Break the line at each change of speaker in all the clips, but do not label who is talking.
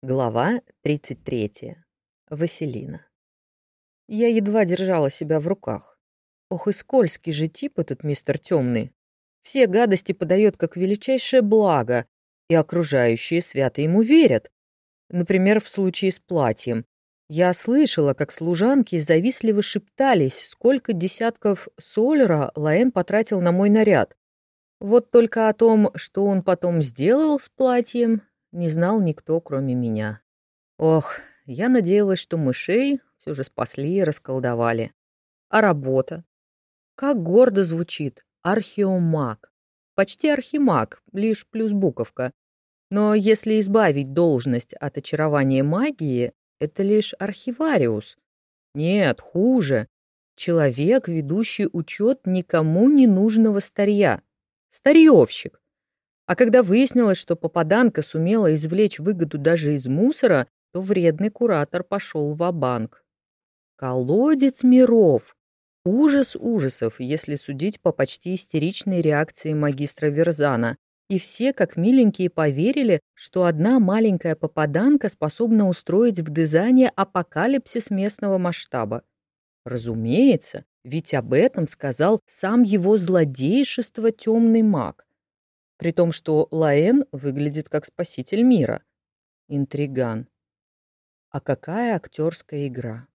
Глава 33. Василина. Я едва держала себя в руках. Ох и скользкий же тип этот мистер Темный. Все гадости подает как величайшее благо, и окружающие свято ему верят. Например, в случае с платьем. Я слышала, как служанки завистливо шептались, сколько десятков солера Лаэн потратил на мой наряд. Вот только о том, что он потом сделал с платьем, не знал никто, кроме меня. Ох, я надеялась, что мышей все же спасли и расколдовали. А работа? Как гордо звучит. Археомаг. Почти архимаг, лишь плюс буковка. Но если избавить должность от очарования магии, это лишь архивариус. Нет, хуже. Человек, ведущий учет никому не нужного старья. Старьевщик. А когда выяснилось, что попаданка сумела извлечь выгоду даже из мусора, то вредный куратор пошел в банк Колодец миров! Ужас ужасов, если судить по почти истеричной реакции магистра Верзана. И все, как миленькие, поверили, что одна маленькая попаданка способна устроить в дизайне апокалипсис местного масштаба. Разумеется, ведь об этом сказал сам его злодейшество темный маг. При том, что Лаэн выглядит как спаситель мира. Интриган. А какая актерская игра?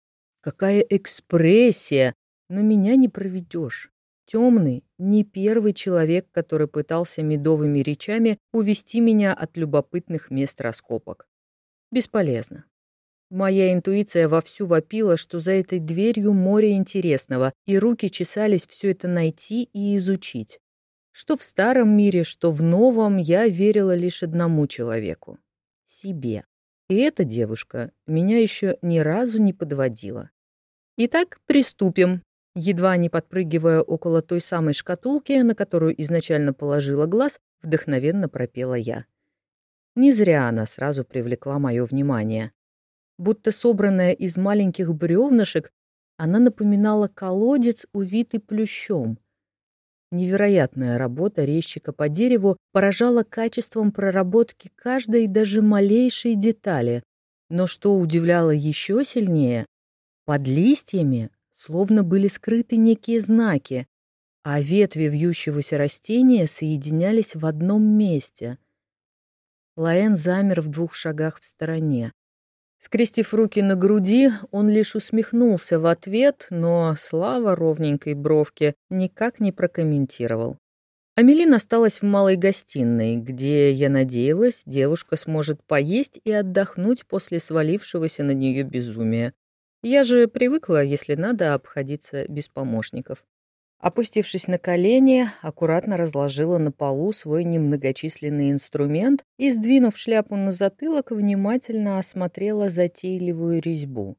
Какая экспрессия! Но меня не проведешь. Темный не первый человек, который пытался медовыми речами увести меня от любопытных мест раскопок. Бесполезно. Моя интуиция вовсю вопила, что за этой дверью море интересного, и руки чесались все это найти и изучить. Что в старом мире, что в новом я верила лишь одному человеку — себе. И эта девушка меня еще ни разу не подводила. Итак, приступим. Едва не подпрыгивая около той самой шкатулки, на которую изначально положила глаз, вдохновенно пропела я. Не зря она сразу привлекла мое внимание. Будто собранная из маленьких бревнышек, она напоминала колодец, увитый плющом. Невероятная работа резчика по дереву поражала качеством проработки каждой даже малейшей детали. Но что удивляло еще сильнее, под листьями словно были скрыты некие знаки, а ветви вьющегося растения соединялись в одном месте. Лаэн замер в двух шагах в стороне. Скрестив руки на груди, он лишь усмехнулся в ответ, но слава ровненькой бровки никак не прокомментировал. Амелин осталась в малой гостиной, где, я надеялась, девушка сможет поесть и отдохнуть после свалившегося на нее безумия. Я же привыкла, если надо, обходиться без помощников. Опустившись на колени, аккуратно разложила на полу свой немногочисленный инструмент и, сдвинув шляпу на затылок, внимательно осмотрела затейливую резьбу.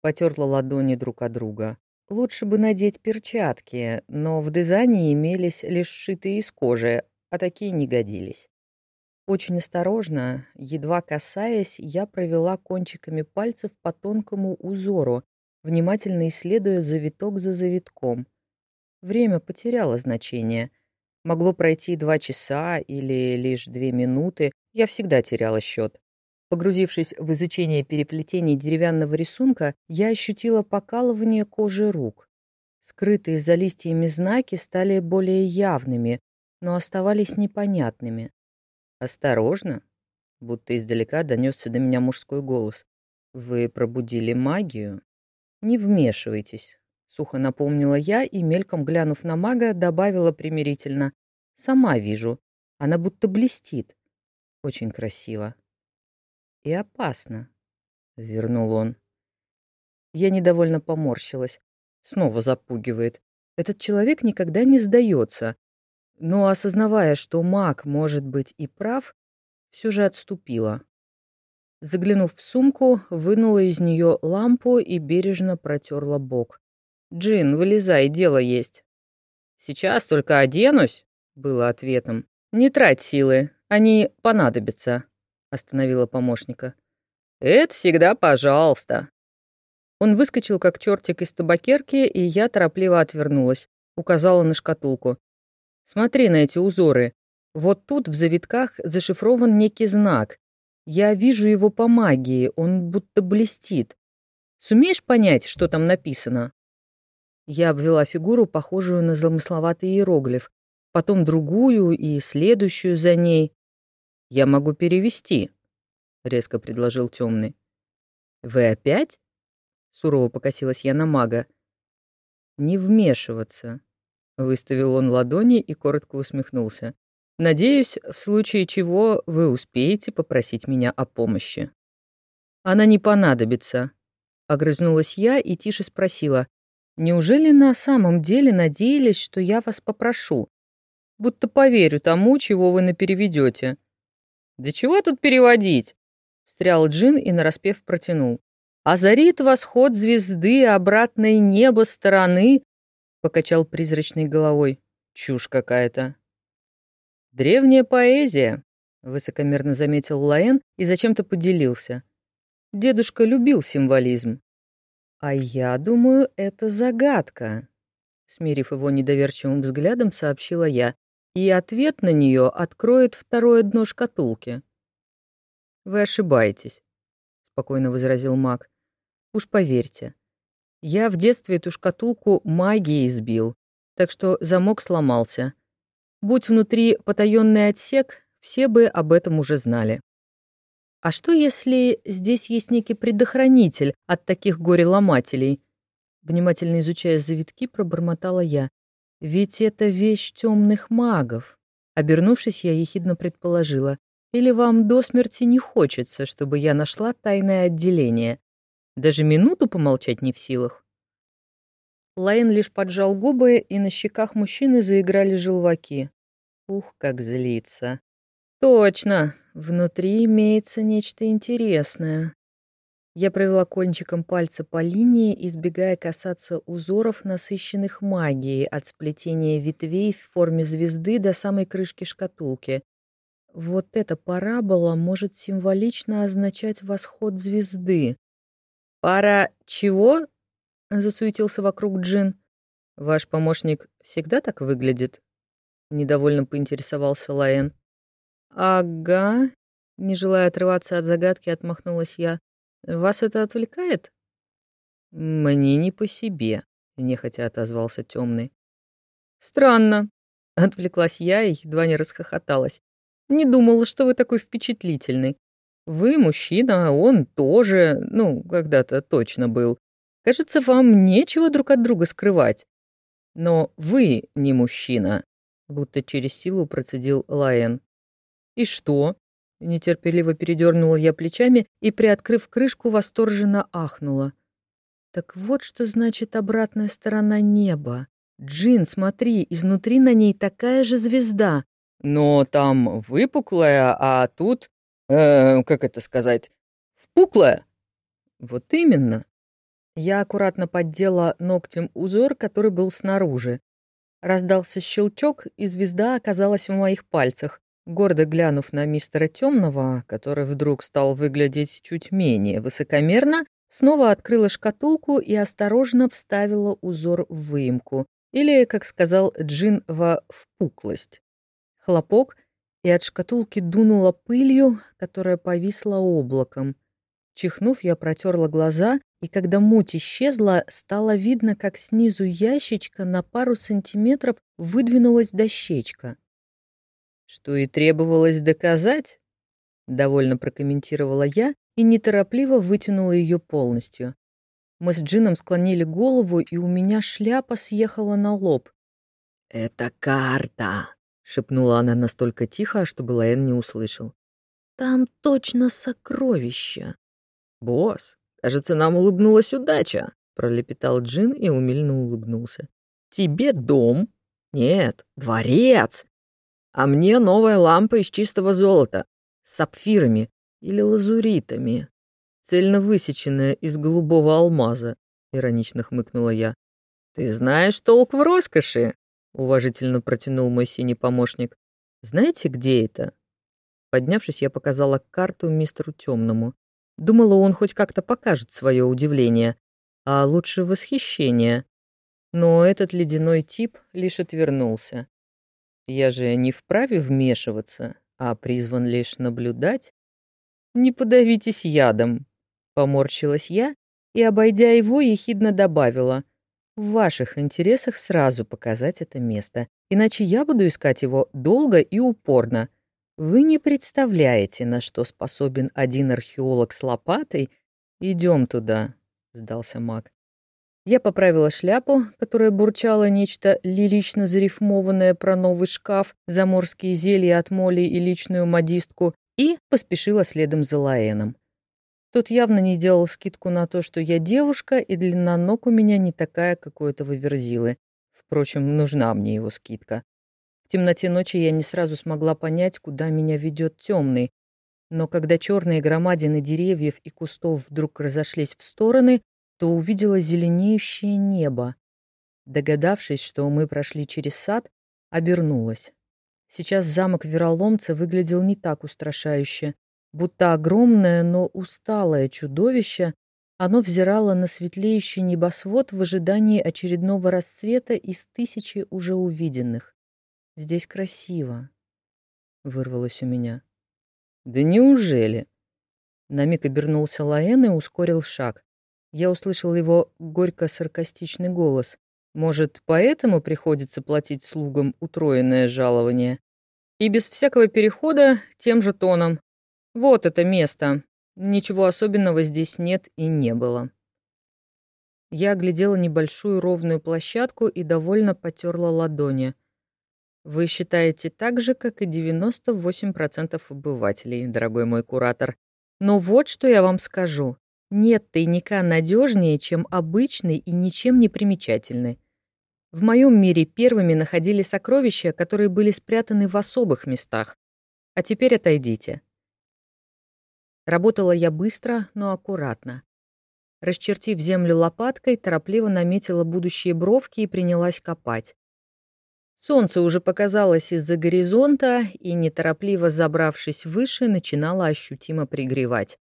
Потерла ладони друг от друга. Лучше бы надеть перчатки, но в дизайне имелись лишь сшитые из кожи, а такие не годились. Очень осторожно, едва касаясь, я провела кончиками пальцев по тонкому узору, внимательно исследуя завиток за завитком — Время потеряло значение. Могло пройти два часа или лишь две минуты, я всегда теряла счет. Погрузившись в изучение переплетений деревянного рисунка, я ощутила покалывание кожи рук. Скрытые за листьями знаки стали более явными, но оставались непонятными. «Осторожно!» — будто издалека донесся до меня мужской голос. «Вы пробудили магию? Не вмешивайтесь, Сухо напомнила я и, мельком глянув на мага, добавила примирительно. «Сама вижу. Она будто блестит. Очень красиво». «И опасно», — вернул он. Я недовольно поморщилась. Снова запугивает. Этот человек никогда не сдается. Но, осознавая, что маг может быть и прав, все же отступила. Заглянув в сумку, вынула из нее лампу и бережно протерла бок. «Джин, вылезай, дело есть». «Сейчас только оденусь», — было ответом. «Не трать силы, они понадобятся», — остановила помощника. «Это всегда пожалуйста». Он выскочил, как чертик из табакерки, и я торопливо отвернулась, указала на шкатулку. «Смотри на эти узоры. Вот тут в завитках зашифрован некий знак. Я вижу его по магии, он будто блестит. Сумеешь понять, что там написано?» Я обвела фигуру, похожую на замысловатый иероглиф, потом другую и следующую за ней. «Я могу перевести», — резко предложил темный. «Вы опять?» — сурово покосилась я на мага. «Не вмешиваться», — выставил он ладони и коротко усмехнулся. «Надеюсь, в случае чего вы успеете попросить меня о помощи». «Она не понадобится», — огрызнулась я и тише спросила. «Неужели на самом деле надеялись, что я вас попрошу? Будто поверю тому, чего вы напереведете». «Да чего тут переводить?» — встрял Джин и нараспев протянул. Озарит восход звезды обратное небо стороны, покачал призрачной головой. Чушь какая-то. Древняя поэзия, высокомерно заметил Лаэн и зачем-то поделился. Дедушка любил символизм. А я думаю, это загадка, смирив его недоверчивым взглядом, сообщила я, и ответ на нее откроет второе дно шкатулки. Вы ошибаетесь, спокойно возразил маг. Уж поверьте, я в детстве эту шкатулку магией избил, так что замок сломался. Будь внутри потаенный отсек, все бы об этом уже знали. А что, если здесь есть некий предохранитель от таких горе-ломателей? Внимательно изучая завитки, пробормотала я. Ведь это вещь темных магов. Обернувшись, я ехидно предположила. Или вам до смерти не хочется, чтобы я нашла тайное отделение? Даже минуту помолчать не в силах. Лайн лишь поджал губы, и на щеках мужчины заиграли желваки. Ух, как злится. Точно, внутри имеется нечто интересное. Я провела кончиком пальца по линии, избегая касаться узоров, насыщенных магией, от сплетения ветвей в форме звезды до самой крышки шкатулки. Вот эта парабола может символично означать восход звезды. «Пара чего?» — засуетился вокруг Джин. «Ваш помощник всегда так выглядит?» — недовольно поинтересовался Лаэн. «Ага», — не желая отрываться от загадки, отмахнулась я. «Вас это отвлекает?» «Мне не по себе», — нехотя отозвался темный. «Странно», — отвлеклась я и едва не расхохоталась. «Не думала, что вы такой впечатлительный. Вы мужчина, а он тоже, ну, когда-то точно был. Кажется, вам нечего друг от друга скрывать. Но вы не мужчина, будто через силу процедил Лайен. И что? Нетерпеливо передернула я плечами и, приоткрыв крышку, восторженно ахнула. Так вот что значит обратная сторона неба. Джин, смотри, изнутри на ней такая же звезда. Но там выпуклая, а тут э, как это сказать, впуклая. Вот именно. Я аккуратно поддела ногтем узор, который был снаружи. Раздался щелчок, и звезда оказалась в моих пальцах. Гордо глянув на мистера Темного, который вдруг стал выглядеть чуть менее высокомерно, снова открыла шкатулку и осторожно вставила узор в выемку, или, как сказал Джин, во впуклость. Хлопок — и от шкатулки дунуло пылью, которая повисла облаком. Чихнув, я протерла глаза, и когда муть исчезла, стало видно, как снизу ящичка на пару сантиметров выдвинулась дощечка. «Что и требовалось доказать?» — довольно прокомментировала я и неторопливо вытянула ее полностью. Мы с Джином склонили голову, и у меня шляпа съехала на лоб. «Это карта!» шепнула она настолько тихо, чтобы Лаэн не услышал. Там точно сокровища. Босс, кажется, нам улыбнулась удача, пролепетал Джин и умильно улыбнулся. Тебе дом? Нет, дворец. А мне новая лампа из чистого золота с сапфирами или лазуритами, цельно высеченная из голубого алмаза, иронично хмыкнула я. Ты знаешь толк в роскоши, уважительно протянул мой синий помощник. Знаете, где это? Поднявшись, я показала карту мистеру Темному. Думала, он хоть как-то покажет свое удивление, а лучше восхищение. Но этот ледяной тип лишь отвернулся. Я же не вправе вмешиваться, а призван лишь наблюдать. Не подавитесь ядом, поморщилась я и, обойдя его, ехидно добавила. В ваших интересах сразу показать это место, иначе я буду искать его долго и упорно. Вы не представляете, на что способен один археолог с лопатой. Идем туда, сдался маг. Я поправила шляпу, которая бурчала нечто лирично зарифмованное про новый шкаф, заморские зелья от моли и личную модистку, и поспешила следом за Лаэном. Тот явно не делал скидку на то, что я девушка, и длина ног у меня не такая, как у этого верзилы. Впрочем, нужна мне его скидка. В темноте ночи я не сразу смогла понять, куда меня ведет темный, но когда черные громадины деревьев и кустов вдруг разошлись в стороны, то увидела зеленеющее небо. Догадавшись, что мы прошли через сад, обернулась. Сейчас замок Вероломца выглядел не так устрашающе. Будто огромное, но усталое чудовище, оно взирало на светлеющий небосвод в ожидании очередного рассвета из тысячи уже увиденных. «Здесь красиво», — вырвалось у меня. «Да неужели?» На миг обернулся Лаэн и ускорил шаг. Я услышал его горько-саркастичный голос. Может, поэтому приходится платить слугам утроенное жалование? И без всякого перехода тем же тоном. Вот это место. Ничего особенного здесь нет и не было. Я оглядела небольшую ровную площадку и довольно потерла ладони. Вы считаете так же, как и 98% обывателей, дорогой мой куратор. Но вот что я вам скажу. Нет тайника надежнее, чем обычный и ничем не примечательный. В моем мире первыми находили сокровища, которые были спрятаны в особых местах. А теперь отойдите. Работала я быстро, но аккуратно. Расчертив землю лопаткой, торопливо наметила будущие бровки и принялась копать. Солнце уже показалось из-за горизонта и, неторопливо забравшись выше, начинало ощутимо пригревать.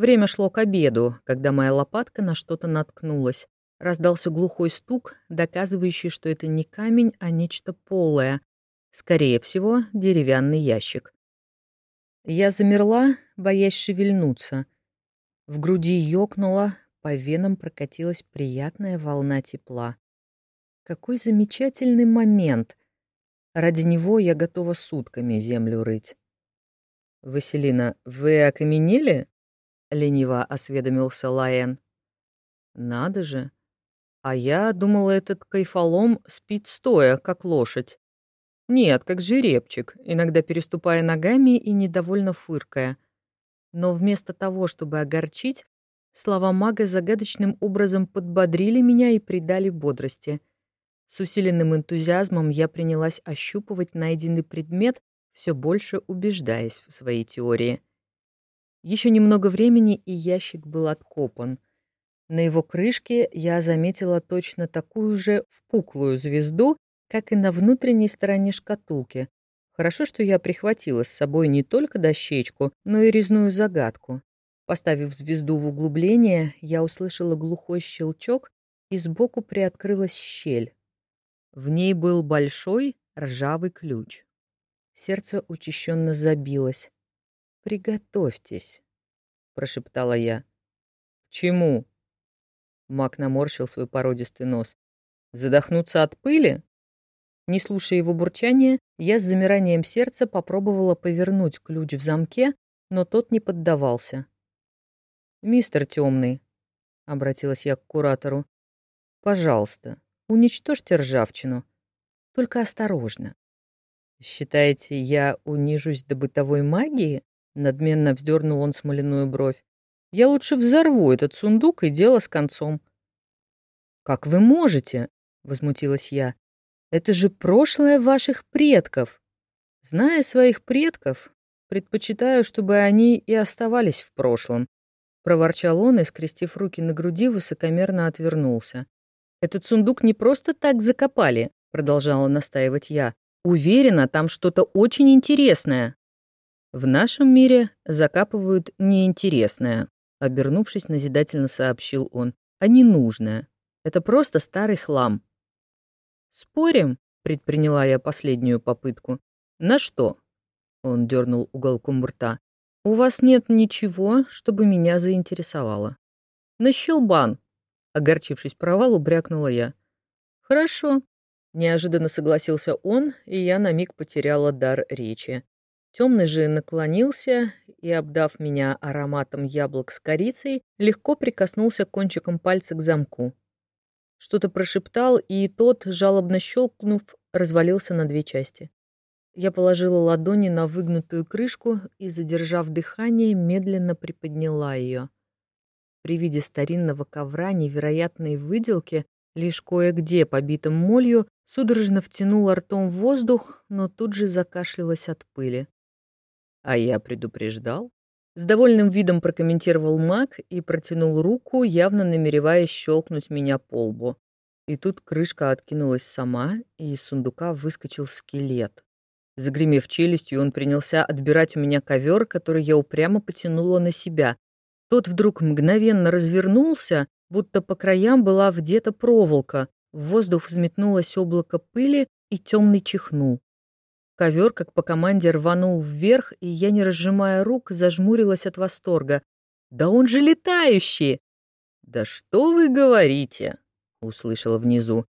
Время шло к обеду, когда моя лопатка на что-то наткнулась. Раздался глухой стук, доказывающий, что это не камень, а нечто полое. Скорее всего, деревянный ящик. Я замерла, боясь шевельнуться. В груди ёкнуло, по венам прокатилась приятная волна тепла. Какой замечательный момент! Ради него я готова сутками землю рыть. «Василина, вы окаменели?» — лениво осведомился Лаэн. «Надо же! А я думала, этот кайфолом спит стоя, как лошадь. Нет, как жеребчик, иногда переступая ногами и недовольно фыркая. Но вместо того, чтобы огорчить, слова мага загадочным образом подбодрили меня и придали бодрости. С усиленным энтузиазмом я принялась ощупывать найденный предмет, все больше убеждаясь в своей теории. Еще немного времени, и ящик был откопан. На его крышке я заметила точно такую же впуклую звезду, как и на внутренней стороне шкатулки. Хорошо, что я прихватила с собой не только дощечку, но и резную загадку. Поставив звезду в углубление, я услышала глухой щелчок, и сбоку приоткрылась щель. В ней был большой ржавый ключ. Сердце учащенно забилось. «Приготовьтесь», — прошептала я. «К чему?» Мак наморщил свой породистый нос. «Задохнуться от пыли?» Не слушая его бурчания, я с замиранием сердца попробовала повернуть ключ в замке, но тот не поддавался. «Мистер Темный», — обратилась я к куратору, — «пожалуйста, уничтожьте ржавчину. Только осторожно». «Считаете, я унижусь до бытовой магии?» Надменно вздернул он смоляную бровь. «Я лучше взорву этот сундук и дело с концом». «Как вы можете?» — возмутилась я. «Это же прошлое ваших предков. Зная своих предков, предпочитаю, чтобы они и оставались в прошлом», — проворчал он и, скрестив руки на груди, высокомерно отвернулся. «Этот сундук не просто так закопали», — продолжала настаивать я. «Уверена, там что-то очень интересное». В нашем мире закапывают неинтересное, обернувшись назидательно сообщил он, а ненужное. Это просто старый хлам. Спорим, предприняла я последнюю попытку. На что? Он дернул уголком рта. У вас нет ничего, чтобы меня заинтересовало. На щелбан, огорчившись провалу, брякнула я. Хорошо. Неожиданно согласился он, и я на миг потеряла дар речи. Темный же наклонился и, обдав меня ароматом яблок с корицей, легко прикоснулся кончиком пальца к замку. Что-то прошептал, и тот, жалобно щелкнув, развалился на две части. Я положила ладони на выгнутую крышку и, задержав дыхание, медленно приподняла ее. При виде старинного ковра невероятной выделки, лишь кое-где побитым молью, судорожно втянула ртом воздух, но тут же закашлялась от пыли. А я предупреждал. С довольным видом прокомментировал маг и протянул руку, явно намереваясь щелкнуть меня по лбу. И тут крышка откинулась сама, и из сундука выскочил скелет. Загремев челюстью, он принялся отбирать у меня ковер, который я упрямо потянула на себя. Тот вдруг мгновенно развернулся, будто по краям была вдета проволока. В воздух взметнулось облако пыли, и темный чихнул. Ковер, как по команде, рванул вверх, и я, не разжимая рук, зажмурилась от восторга. «Да он же летающий!» «Да что вы говорите?» — услышала внизу.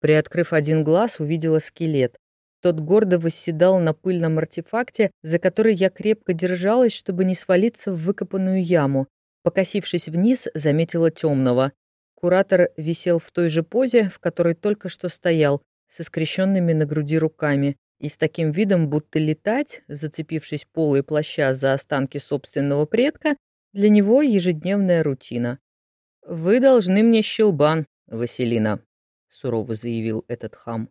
Приоткрыв один глаз, увидела скелет. Тот гордо восседал на пыльном артефакте, за который я крепко держалась, чтобы не свалиться в выкопанную яму. Покосившись вниз, заметила темного. Куратор висел в той же позе, в которой только что стоял, со скрещенными на груди руками и с таким видом, будто летать, зацепившись полой плаща за останки собственного предка, для него ежедневная рутина. «Вы должны мне щелбан, Василина», — сурово заявил этот хам.